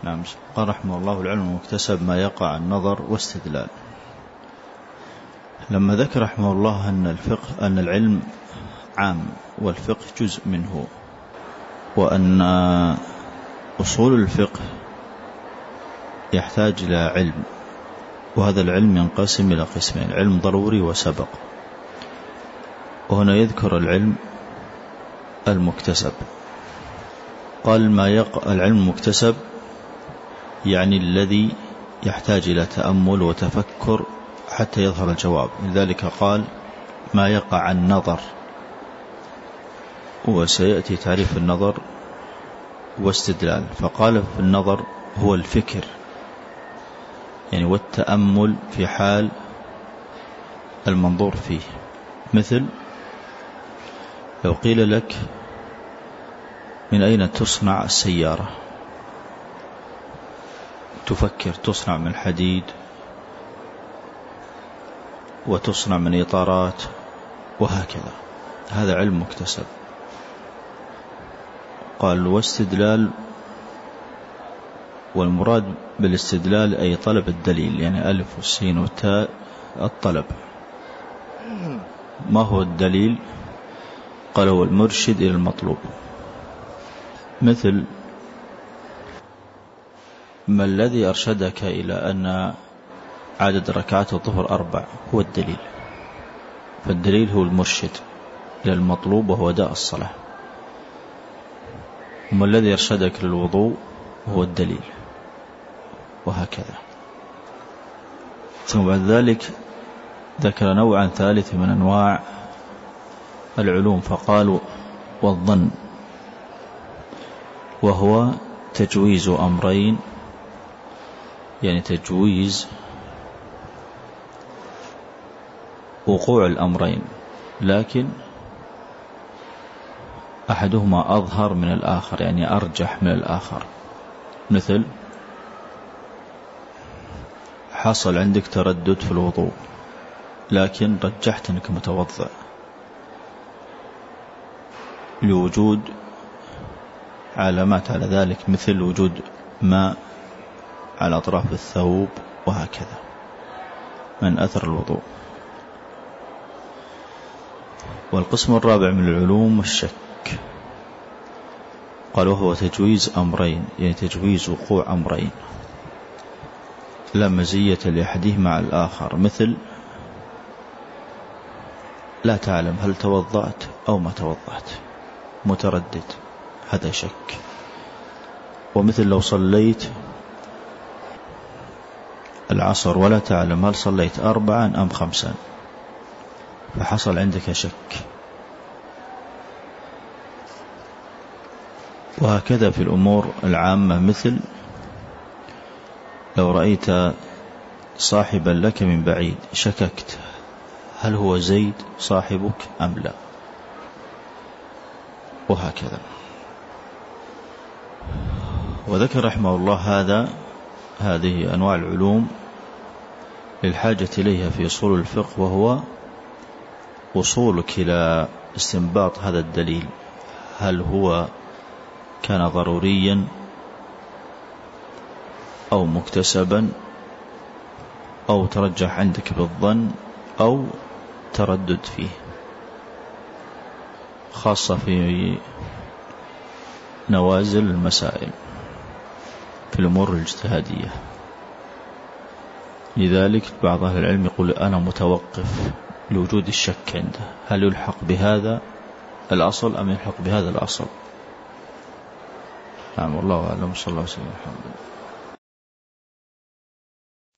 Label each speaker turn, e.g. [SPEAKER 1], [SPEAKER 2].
[SPEAKER 1] نعم. قال رحمه الله العلم المكتسب ما يقع النظر واستدلال. لما ذكر رحمه الله أن الفقه أن العلم عام والفقه جزء منه وأن أصول الفقه يحتاج إلى علم وهذا العلم ينقسم إلى قسمين علم ضروري وسبق. وهنا يذكر العلم المكتسب. قال ما يق... العلم المكتسب يعني الذي يحتاج إلى تأمل وتفكر حتى يظهر الجواب. لذلك قال ما يقع النظر. وسيأتي تعريف النظر واستدلال. فقال في النظر هو الفكر. يعني والتأمل في حال المنظور فيه. مثل لو قيل لك من أين تصنع السيارة؟ تفكر تصنع من الحديد وتصنع من إطارات وهكذا. هذا علم مكتسب. قال واستدلال والمراد بالاستدلال أي طلب الدليل يعني ألف والسين والتاء الطلب. ما هو الدليل؟ قال هو المرشد إلى المطلوب. مثل ما الذي أرشدك إلى أن عدد ركعات الظهر أربع؟ هو الدليل. فالدليل هو المرشد إلى المطلوب وهو داء الصلاة. وما الذي أرشدك للوضوء؟ هو الدليل. وهكذا. ثم بعد ذلك ذكر نوعا ثالث من أنواع العلوم فقالوا والظن وهو تجويز أمرين يعني تجويز وقوع الأمرين لكن أحدهما أظهر من الآخر يعني أرجح من الآخر. مثل حصل عندك تردد في الوضوء لكن رجحت أنك متوضأ لوجود علامات على ذلك مثل وجود ماء على أطراف الثوب وهكذا. من أثر الوضوء. والقسم الرابع من العلوم الشك. قال وهو تجويز أمرين يعني تجويز وقوع أمرين. لا مزية لأحدهما على الآخر. مثل لا تعلم هل توضأت أو ما توضأت. متردد. هذا شك. ومثل لو صليت العصر ولا تعلم هل صليت أربعا أم خمسا. فحصل عندك شك. وهكذا في الأمور العامة مثل لو رأيت صاحبا لك من بعيد شككت هل هو زيد صاحبك أم لا؟ وهكذا. وذكر رحمه الله هذا هذه أنواع العلوم للحاجة إليها في أصول الفقه وهو وصولك إلى استنباط هذا الدليل. هل هو كان ضروريا أو مكتسبا أو ترجح عندك بالظن أو تردد فيه؟ خاصة في نوازل المسائل. في الأمور الاجتهادية. لذلك بعض أهل العلم يقول أنا متوقف لوجود الشك عنده. هل يلحق بهذا الأصل أم يلحق بهذا الأصل؟ نعم والله أعلم. صلى الله عليه وسلم.